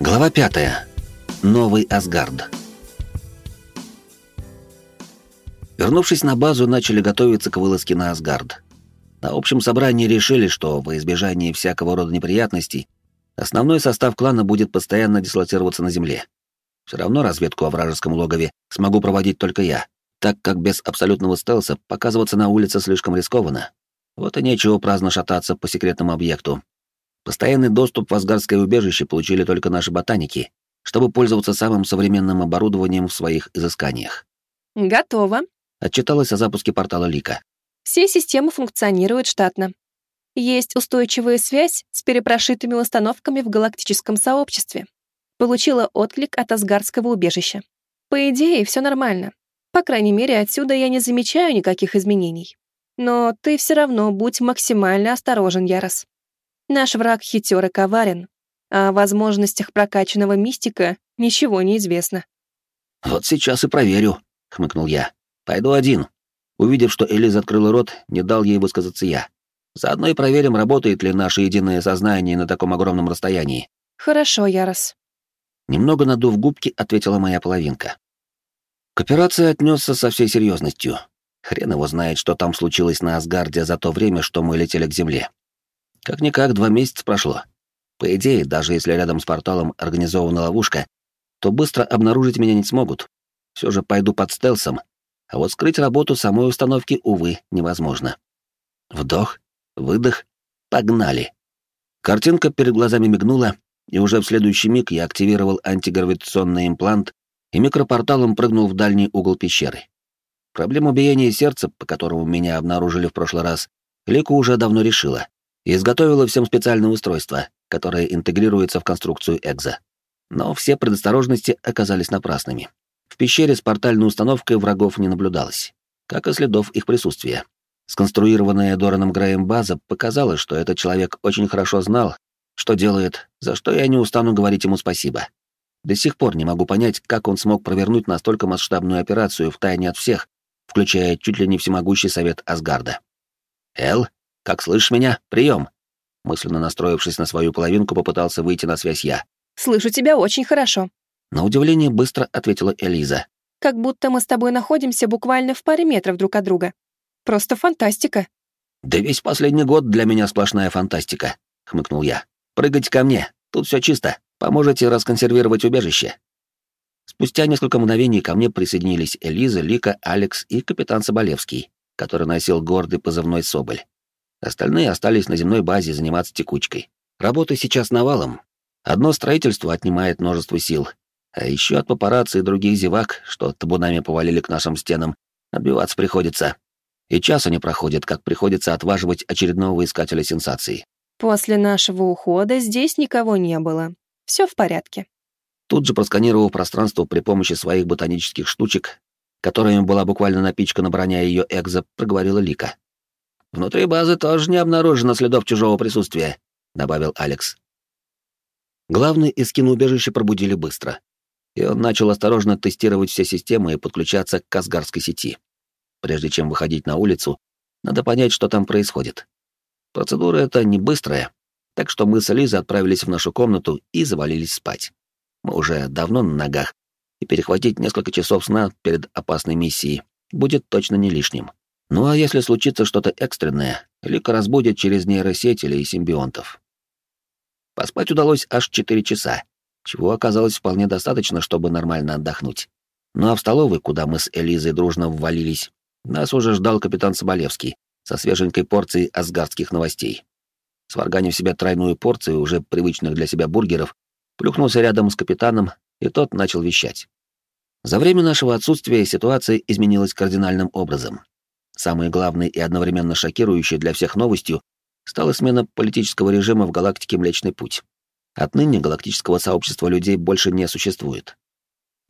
Глава 5. Новый Асгард. Вернувшись на базу, начали готовиться к вылазке на Асгард. На общем собрании решили, что во избежание всякого рода неприятностей основной состав клана будет постоянно дислоцироваться на земле. Все равно разведку о вражеском логове смогу проводить только я, так как без абсолютного стелса показываться на улице слишком рискованно. Вот и нечего праздно шататься по секретному объекту, Постоянный доступ в Асгардское убежище получили только наши ботаники, чтобы пользоваться самым современным оборудованием в своих изысканиях. «Готово», — отчиталась о запуске портала Лика. «Все системы функционируют штатно. Есть устойчивая связь с перепрошитыми установками в галактическом сообществе. Получила отклик от Асгардского убежища. По идее, все нормально. По крайней мере, отсюда я не замечаю никаких изменений. Но ты все равно будь максимально осторожен, Ярос. Наш враг хитер и коварен, а о возможностях прокачанного мистика ничего не известно. «Вот сейчас и проверю», — хмыкнул я. «Пойду один». Увидев, что Элиза открыла рот, не дал ей высказаться я. Заодно и проверим, работает ли наше единое сознание на таком огромном расстоянии. «Хорошо, Ярос». Немного надув губки, ответила моя половинка. К операции отнесся со всей серьезностью. Хрен его знает, что там случилось на Асгарде за то время, что мы летели к Земле. Как-никак два месяца прошло. По идее, даже если рядом с порталом организована ловушка, то быстро обнаружить меня не смогут. Все же пойду под стелсом, а вот скрыть работу самой установки, увы, невозможно. Вдох, выдох, погнали. Картинка перед глазами мигнула, и уже в следующий миг я активировал антигравитационный имплант и микропорталом прыгнул в дальний угол пещеры. Проблему биения сердца, по которому меня обнаружили в прошлый раз, Лика уже давно решила и изготовила всем специальное устройство, которое интегрируется в конструкцию Экза. Но все предосторожности оказались напрасными. В пещере с портальной установкой врагов не наблюдалось, как и следов их присутствия. Сконструированная Дораном Греем база показала, что этот человек очень хорошо знал, что делает, за что я не устану говорить ему спасибо. До сих пор не могу понять, как он смог провернуть настолько масштабную операцию в тайне от всех, включая чуть ли не всемогущий совет Асгарда. «Эл, как слышишь меня? Прием!» Мысленно настроившись на свою половинку, попытался выйти на связь я. «Слышу тебя очень хорошо», — на удивление быстро ответила Элиза. «Как будто мы с тобой находимся буквально в паре метров друг от друга. Просто фантастика». «Да весь последний год для меня сплошная фантастика», — хмыкнул я. «Прыгайте ко мне, тут все чисто. Поможете расконсервировать убежище». Спустя несколько мгновений ко мне присоединились Элиза, Лика, Алекс и капитан Соболевский, который носил гордый позывной «Соболь». Остальные остались на земной базе заниматься текучкой. Работы сейчас навалом. Одно строительство отнимает множество сил. А еще от папарацци и других зевак, что табунами повалили к нашим стенам, отбиваться приходится. И часа не проходит, как приходится отваживать очередного искателя сенсаций. После нашего ухода здесь никого не было. Все в порядке. Тут же просканировав пространство при помощи своих ботанических штучек, которыми была буквально напичкана броня ее экзо, проговорила Лика. Внутри базы тоже не обнаружено следов чужого присутствия», — добавил Алекс. Главный из киноубежища пробудили быстро, и он начал осторожно тестировать все системы и подключаться к Казгарской сети. Прежде чем выходить на улицу, надо понять, что там происходит. Процедура эта не быстрая, так что мы с Лизой отправились в нашу комнату и завалились спать. Мы уже давно на ногах, и перехватить несколько часов сна перед опасной миссией будет точно не лишним. Ну а если случится что-то экстренное, Лика разбудит через нейросеть или симбионтов. Поспать удалось аж 4 часа, чего оказалось вполне достаточно, чтобы нормально отдохнуть. Ну а в столовой, куда мы с Элизой дружно ввалились, нас уже ждал капитан Соболевский со свеженькой порцией асгардских новостей. Сварганив себе тройную порцию уже привычных для себя бургеров, плюхнулся рядом с капитаном, и тот начал вещать. За время нашего отсутствия ситуация изменилась кардинальным образом. Самой главной и одновременно шокирующей для всех новостью стала смена политического режима в галактике Млечный Путь. Отныне галактического сообщества людей больше не существует.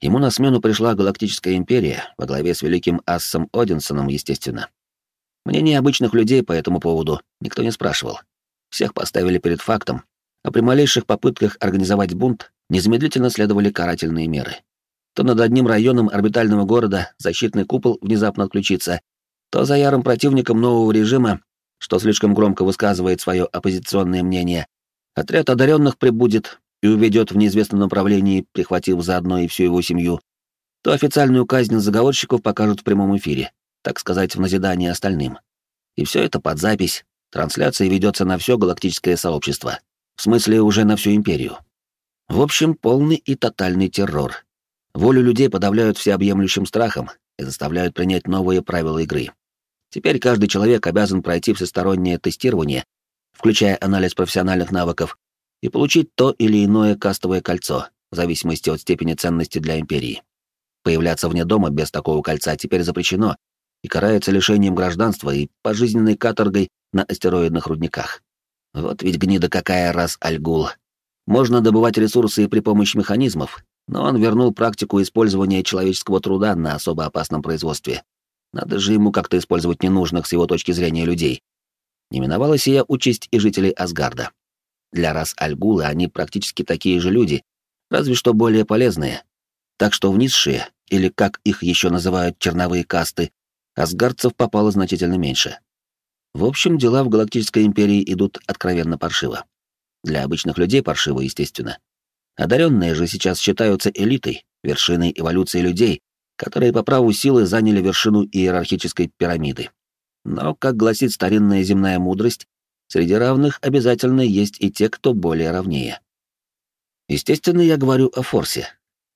Ему на смену пришла Галактическая империя во главе с великим Ассом Одинсоном, естественно. Мнение обычных людей по этому поводу никто не спрашивал. Всех поставили перед фактом, а при малейших попытках организовать бунт незамедлительно следовали карательные меры. То над одним районом орбитального города защитный купол внезапно отключится, то за ярым противником нового режима, что слишком громко высказывает свое оппозиционное мнение, отряд одаренных прибудет, и уведет в неизвестном направлении, прихватив заодно и всю его семью, то официальную казнь заговорщиков покажут в прямом эфире, так сказать, в назидание остальным. И все это под запись, трансляция ведется на все галактическое сообщество, в смысле уже на всю империю. В общем, полный и тотальный террор. Волю людей подавляют всеобъемлющим страхом и заставляют принять новые правила игры. Теперь каждый человек обязан пройти всестороннее тестирование, включая анализ профессиональных навыков, и получить то или иное кастовое кольцо, в зависимости от степени ценности для империи. Появляться вне дома без такого кольца теперь запрещено и карается лишением гражданства и пожизненной каторгой на астероидных рудниках. Вот ведь гнида какая раз Альгул. Можно добывать ресурсы при помощи механизмов, но он вернул практику использования человеческого труда на особо опасном производстве. Надо же ему как-то использовать ненужных с его точки зрения людей. Не миновала сия участь и жителей Асгарда. Для рас Альгулы они практически такие же люди, разве что более полезные. Так что в низшие, или как их еще называют черновые касты, асгардцев попало значительно меньше. В общем, дела в Галактической империи идут откровенно паршиво. Для обычных людей паршиво, естественно. Одаренные же сейчас считаются элитой, вершиной эволюции людей, которые по праву силы заняли вершину иерархической пирамиды. Но, как гласит старинная земная мудрость, среди равных обязательно есть и те, кто более равнее. Естественно, я говорю о Форсе.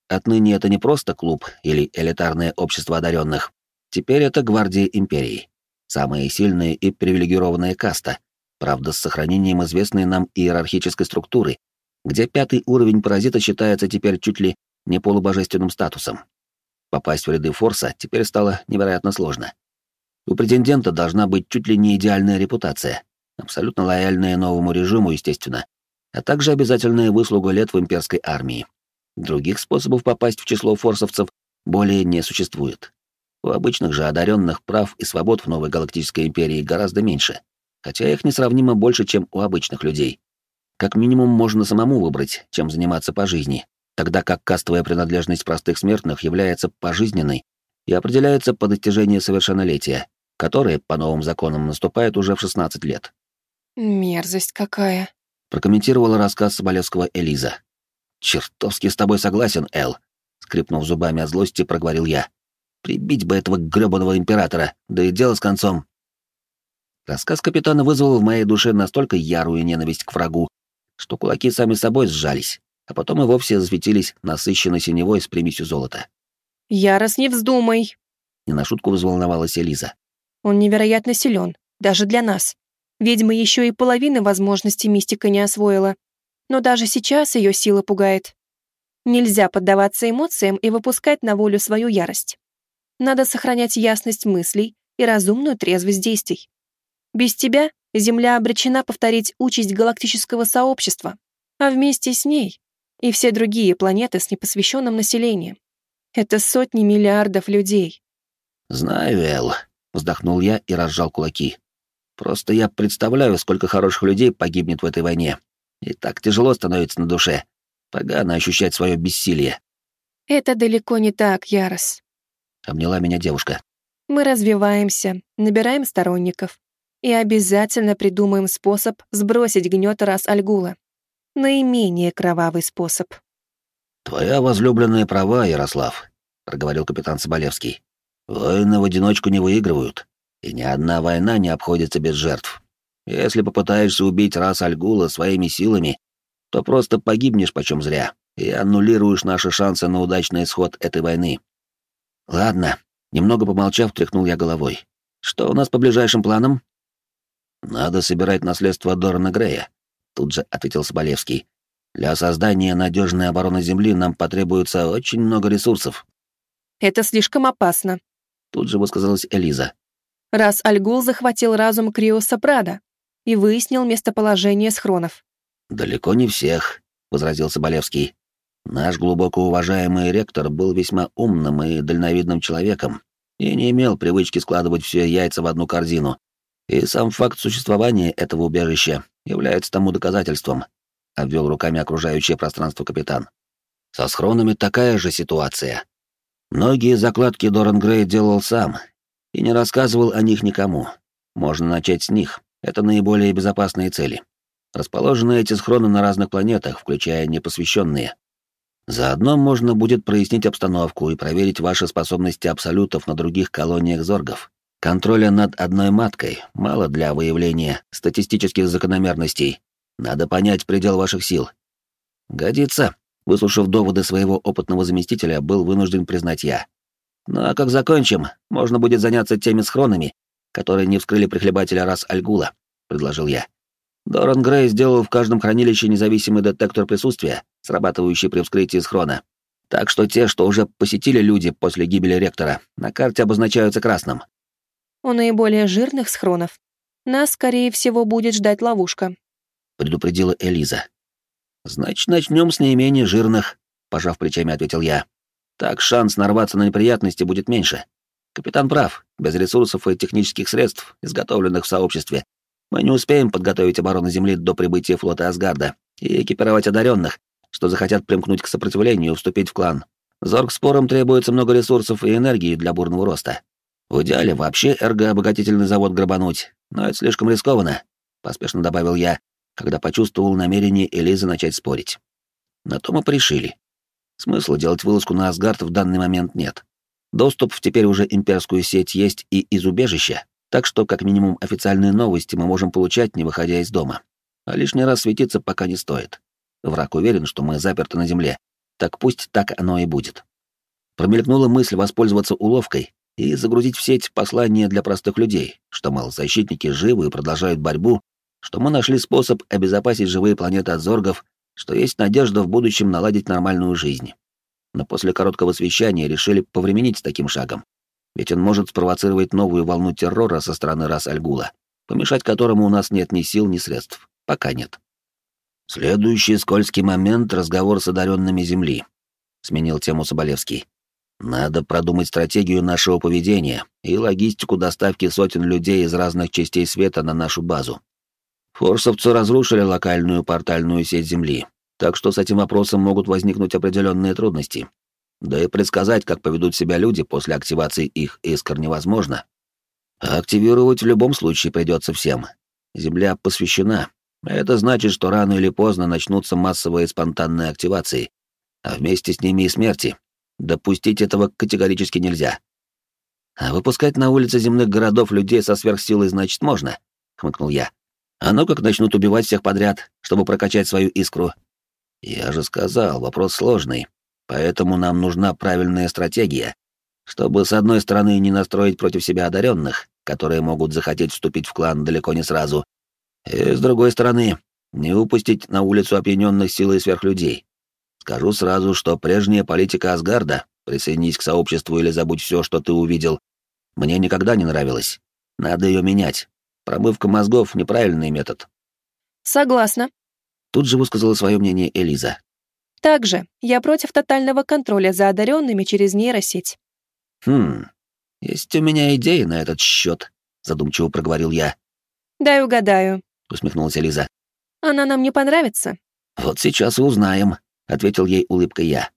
Отныне это не просто клуб или элитарное общество одаренных. Теперь это гвардия империи. Самая сильная и привилегированная каста, правда, с сохранением известной нам иерархической структуры, где пятый уровень паразита считается теперь чуть ли не полубожественным статусом. Попасть в ряды Форса теперь стало невероятно сложно. У претендента должна быть чуть ли не идеальная репутация, абсолютно лояльная новому режиму, естественно, а также обязательная выслуга лет в имперской армии. Других способов попасть в число форсовцев более не существует. У обычных же одаренных прав и свобод в новой галактической империи гораздо меньше, хотя их несравнимо больше, чем у обычных людей. Как минимум можно самому выбрать, чем заниматься по жизни, тогда как кастовая принадлежность простых смертных является пожизненной и определяется по достижении совершеннолетия, которое, по новым законам, наступает уже в 16 лет. «Мерзость какая!» — прокомментировала рассказ Соболевского Элиза. «Чертовски с тобой согласен, Эл», — скрипнув зубами от злости, проговорил я. «Прибить бы этого грёбаного императора, да и дело с концом». Рассказ капитана вызвал в моей душе настолько ярую ненависть к врагу, что кулаки сами собой сжались, а потом и вовсе засветились насыщенной синевой с примесью золота. «Ярос, не вздумай!» Не на шутку взволновалась Элиза. «Он невероятно силен, даже для нас. Ведьма еще и половины возможностей мистика не освоила но даже сейчас ее сила пугает. Нельзя поддаваться эмоциям и выпускать на волю свою ярость. Надо сохранять ясность мыслей и разумную трезвость действий. Без тебя Земля обречена повторить участь галактического сообщества, а вместе с ней и все другие планеты с непосвященным населением. Это сотни миллиардов людей. «Знаю, Эл», — вздохнул я и разжал кулаки. «Просто я представляю, сколько хороших людей погибнет в этой войне, и так тяжело становится на душе. Погано ощущать свое бессилие. Это далеко не так, Ярос. Обняла меня девушка. Мы развиваемся, набираем сторонников. И обязательно придумаем способ сбросить гнет раз Альгула. Наименее кровавый способ. «Твоя возлюбленная права, Ярослав», — проговорил капитан Соболевский. «Войны в одиночку не выигрывают, и ни одна война не обходится без жертв. Если попытаешься убить раз Альгула своими силами, то просто погибнешь почем зря и аннулируешь наши шансы на удачный исход этой войны. Ладно, немного помолчав, тряхнул я головой. Что у нас по ближайшим планам? Надо собирать наследство Дорана Грея, тут же ответил Соболевский. Для создания надежной обороны Земли нам потребуется очень много ресурсов. Это слишком опасно. Тут же высказалась Элиза. Раз Альгул захватил разум Криоса Прада, и выяснил местоположение схронов. «Далеко не всех», — возразил Соболевский. «Наш глубоко уважаемый ректор был весьма умным и дальновидным человеком и не имел привычки складывать все яйца в одну корзину. И сам факт существования этого убежища является тому доказательством», — обвел руками окружающее пространство капитан. «Со схронами такая же ситуация. Многие закладки Доран Грей делал сам и не рассказывал о них никому. Можно начать с них, это наиболее безопасные цели. Расположены эти схроны на разных планетах, включая непосвященные. Заодно можно будет прояснить обстановку и проверить ваши способности абсолютов на других колониях зоргов. Контроля над одной маткой мало для выявления статистических закономерностей. Надо понять предел ваших сил. Годится. Выслушав доводы своего опытного заместителя, был вынужден признать я. Ну а как закончим, можно будет заняться теми схронами, которые не вскрыли прихлебателя раз Альгула, предложил я. Доран Грей сделал в каждом хранилище независимый детектор присутствия, срабатывающий при вскрытии схрона. Так что те, что уже посетили люди после гибели ректора, на карте обозначаются красным. У наиболее жирных схронов нас, скорее всего, будет ждать ловушка, предупредила Элиза. Значит, начнем с наименее жирных, пожав плечами, ответил я. Так шанс нарваться на неприятности будет меньше. Капитан прав. Без ресурсов и технических средств, изготовленных в сообществе, мы не успеем подготовить оборону Земли до прибытия флота Асгарда и экипировать одаренных, что захотят примкнуть к сопротивлению и вступить в клан. Зорг-спорам требуется много ресурсов и энергии для бурного роста. В идеале вообще эргообогатительный завод грабануть, но это слишком рискованно, поспешно добавил я, когда почувствовал намерение Элизы начать спорить. На то мы порешили. Смысла делать вылазку на Асгард в данный момент нет. Доступ в теперь уже имперскую сеть есть и из убежища, так что как минимум официальные новости мы можем получать, не выходя из дома. А лишний раз светиться пока не стоит. Враг уверен, что мы заперты на земле. Так пусть так оно и будет. Промелькнула мысль воспользоваться уловкой и загрузить в сеть послание для простых людей, что, мол, защитники живы и продолжают борьбу, что мы нашли способ обезопасить живые планеты от зоргов, что есть надежда в будущем наладить нормальную жизнь но после короткого совещания решили повременить с таким шагом. Ведь он может спровоцировать новую волну террора со стороны рас Альгула, помешать которому у нас нет ни сил, ни средств. Пока нет. Следующий скользкий момент — разговор с одаренными Земли. Сменил тему Соболевский. Надо продумать стратегию нашего поведения и логистику доставки сотен людей из разных частей света на нашу базу. Форсовцы разрушили локальную портальную сеть Земли, так что с этим вопросом могут возникнуть определенные трудности. Да и предсказать, как поведут себя люди после активации их искр невозможно. А активировать в любом случае придется всем. Земля посвящена. Это значит, что рано или поздно начнутся массовые спонтанные активации, а вместе с ними и смерти. Допустить этого категорически нельзя. А выпускать на улицы земных городов людей со сверхсилой, значит, можно, — хмыкнул я. А ну как начнут убивать всех подряд, чтобы прокачать свою искру, я же сказал, вопрос сложный, поэтому нам нужна правильная стратегия, чтобы с одной стороны не настроить против себя одаренных, которые могут захотеть вступить в клан далеко не сразу, и с другой стороны не упустить на улицу опьяненных силой сверхлюдей. Скажу сразу, что прежняя политика Асгарда, присоединись к сообществу или забудь все, что ты увидел, мне никогда не нравилась. Надо ее менять. Промывка мозгов — неправильный метод. Согласна. Тут же высказала свое мнение Элиза. Также я против тотального контроля за одаренными через нейросеть. Хм, есть у меня идеи на этот счет, задумчиво проговорил я. Дай угадаю, усмехнулась Элиза. Она нам не понравится. Вот сейчас и узнаем, ответил ей улыбкой я.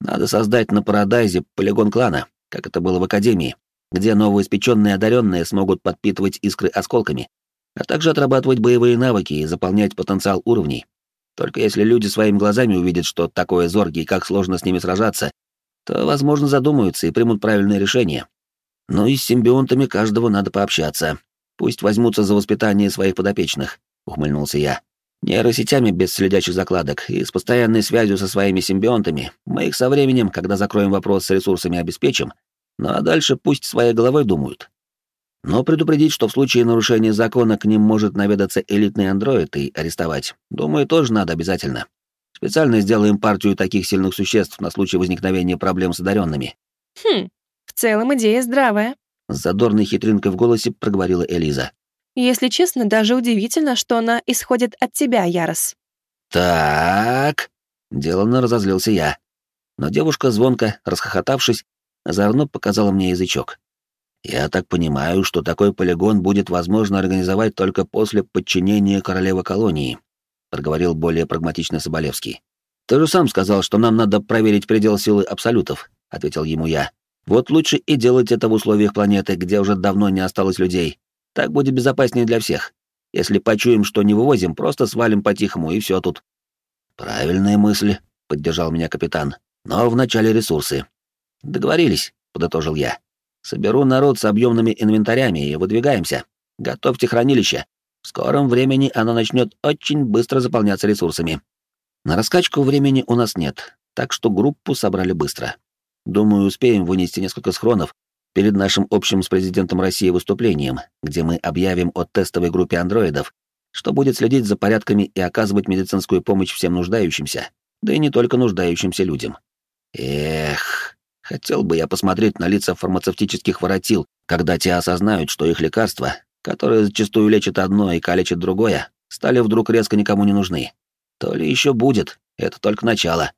Надо создать на Парадайзе полигон клана, как это было в Академии, где новоиспеченные одаренные смогут подпитывать искры осколками, а также отрабатывать боевые навыки и заполнять потенциал уровней, только если люди своими глазами увидят, что такое зорги и как сложно с ними сражаться, то, возможно, задумаются и примут правильное решение. Но и с симбионтами каждого надо пообщаться. Пусть возьмутся за воспитание своих подопечных, — ухмыльнулся я. Нейросетями без следящих закладок и с постоянной связью со своими симбионтами мы их со временем, когда закроем вопрос с ресурсами, обеспечим. Ну а дальше пусть своей головой думают. Но предупредить, что в случае нарушения закона к ним может наведаться элитный андроид и арестовать, думаю, тоже надо обязательно. Специально сделаем партию таких сильных существ на случай возникновения проблем с одаренными. Хм, в целом идея здравая. С задорной хитринкой в голосе проговорила Элиза. Если честно, даже удивительно, что она исходит от тебя, Ярос. Так, деланно разозлился я. Но девушка, звонко расхохотавшись, озорно показала мне язычок. Я так понимаю, что такой полигон будет возможно организовать только после подчинения королевы колонии, проговорил более прагматично Соболевский. Ты же сам сказал, что нам надо проверить предел силы абсолютов, ответил ему я. Вот лучше и делать это в условиях планеты, где уже давно не осталось людей. Так будет безопаснее для всех. Если почуем, что не вывозим, просто свалим по-тихому, и все тут. Правильная мысль, поддержал меня капитан. Но вначале ресурсы. Договорились, подытожил я. Соберу народ с объемными инвентарями и выдвигаемся. Готовьте хранилище. В скором времени оно начнет очень быстро заполняться ресурсами. На раскачку времени у нас нет, так что группу собрали быстро. Думаю, успеем вынести несколько схронов перед нашим общим с президентом России выступлением, где мы объявим о тестовой группе андроидов, что будет следить за порядками и оказывать медицинскую помощь всем нуждающимся, да и не только нуждающимся людям. Эх, хотел бы я посмотреть на лица фармацевтических воротил, когда те осознают, что их лекарства, которые зачастую лечат одно и калечат другое, стали вдруг резко никому не нужны. То ли еще будет, это только начало.